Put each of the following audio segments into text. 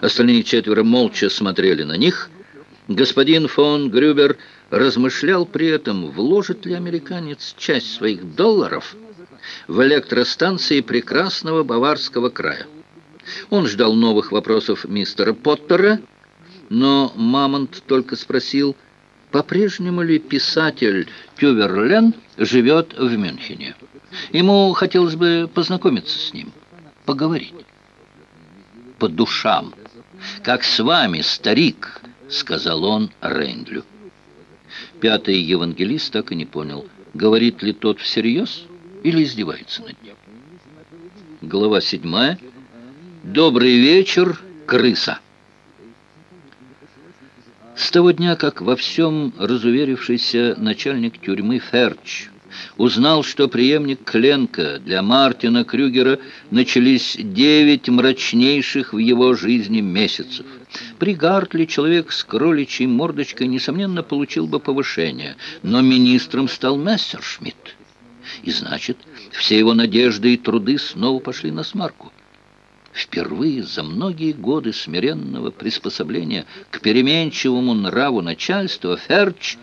Остальные четверо молча смотрели на них. Господин фон Грюбер размышлял при этом, вложит ли американец часть своих долларов в электростанции прекрасного Баварского края. Он ждал новых вопросов мистера Поттера, но Мамонт только спросил, по-прежнему ли писатель Тюверлен живет в Мюнхене. Ему хотелось бы познакомиться с ним, поговорить. По душам. «Как с вами, старик», — сказал он Рейндлю. Пятый евангелист так и не понял, говорит ли тот всерьез или издевается над ним. Глава седьмая. «Добрый вечер, крыса». С того дня, как во всем разуверившийся начальник тюрьмы Ферч узнал, что преемник Кленка для Мартина Крюгера начались девять мрачнейших в его жизни месяцев. При Гартли человек с кроличьей мордочкой, несомненно, получил бы повышение, но министром стал Мессершмитт. И значит, все его надежды и труды снова пошли на смарку. Впервые за многие годы смиренного приспособления к переменчивому нраву начальства Ферч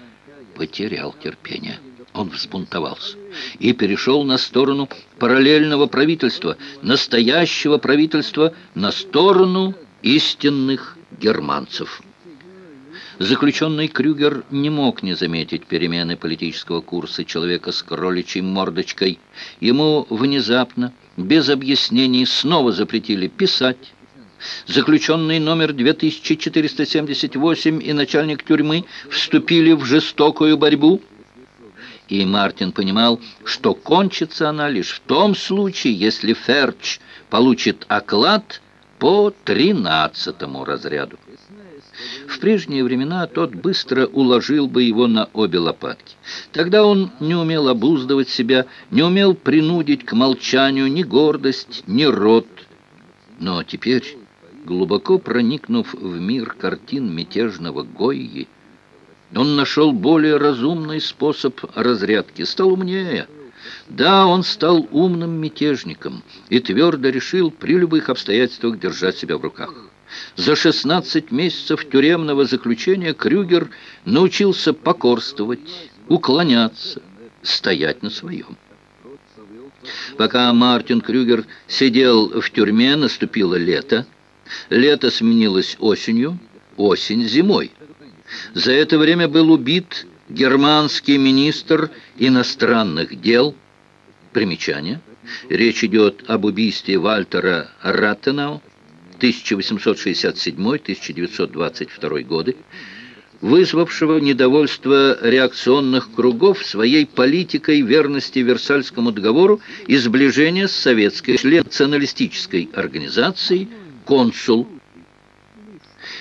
потерял терпение. Он взбунтовался и перешел на сторону параллельного правительства, настоящего правительства, на сторону истинных германцев. Заключенный Крюгер не мог не заметить перемены политического курса человека с кроличьей мордочкой. Ему внезапно, без объяснений, снова запретили писать. Заключенный номер 2478 и начальник тюрьмы вступили в жестокую борьбу. И Мартин понимал, что кончится она лишь в том случае, если Ферч получит оклад по тринадцатому разряду. В прежние времена тот быстро уложил бы его на обе лопатки. Тогда он не умел обуздывать себя, не умел принудить к молчанию ни гордость, ни рот. Но теперь, глубоко проникнув в мир картин мятежного Гойи, он нашел более разумный способ разрядки, стал умнее. Да, он стал умным мятежником и твердо решил при любых обстоятельствах держать себя в руках. За 16 месяцев тюремного заключения Крюгер научился покорствовать, уклоняться, стоять на своем. Пока Мартин Крюгер сидел в тюрьме, наступило лето. Лето сменилось осенью, осень зимой. За это время был убит германский министр иностранных дел. Примечание. Речь идет об убийстве Вальтера Раттенау, 1867-1922 годы, вызвавшего недовольство реакционных кругов своей политикой верности Версальскому договору и сближения с советской националистической организацией «Консул».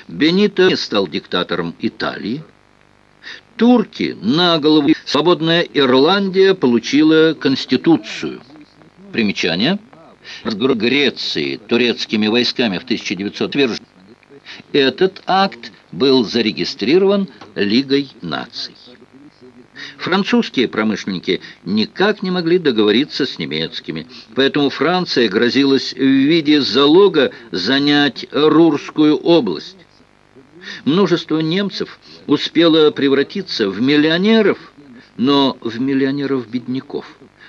Бенито стал диктатором Италии. Турки на голову свободная Ирландия получила конституцию. Примечание – Греции турецкими войсками в 1900 этот акт был зарегистрирован Лигой наций. Французские промышленники никак не могли договориться с немецкими, поэтому Франция грозилась в виде залога занять Рурскую область. Множество немцев успело превратиться в миллионеров, но в миллионеров-бедняков.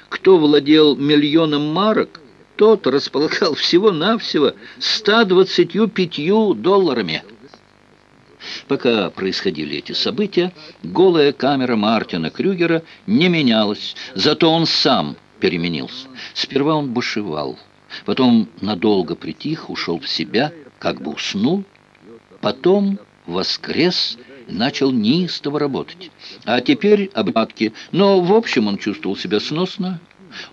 Кто владел миллионом марок – тот располагал всего-навсего 125 долларами. Пока происходили эти события, голая камера Мартина Крюгера не менялась, зато он сам переменился. Сперва он бушевал, потом надолго притих, ушел в себя, как бы уснул, потом воскрес начал неистово работать. А теперь обратки, но в общем он чувствовал себя сносно,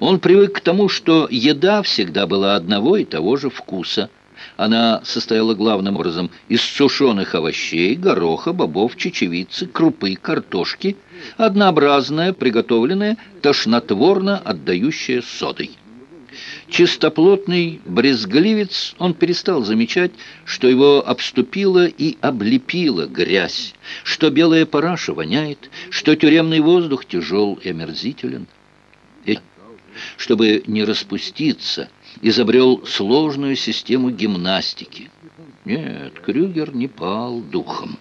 он привык к тому, что еда всегда была одного и того же вкуса. Она состояла главным образом из сушеных овощей, гороха, бобов, чечевицы, крупы, картошки, однообразная, приготовленная, тошнотворно отдающая содой. Чистоплотный брезгливец, он перестал замечать, что его обступила и облепила грязь, что белая параша воняет, что тюремный воздух тяжел и омерзителен чтобы не распуститься, изобрел сложную систему гимнастики. Нет, Крюгер не пал духом.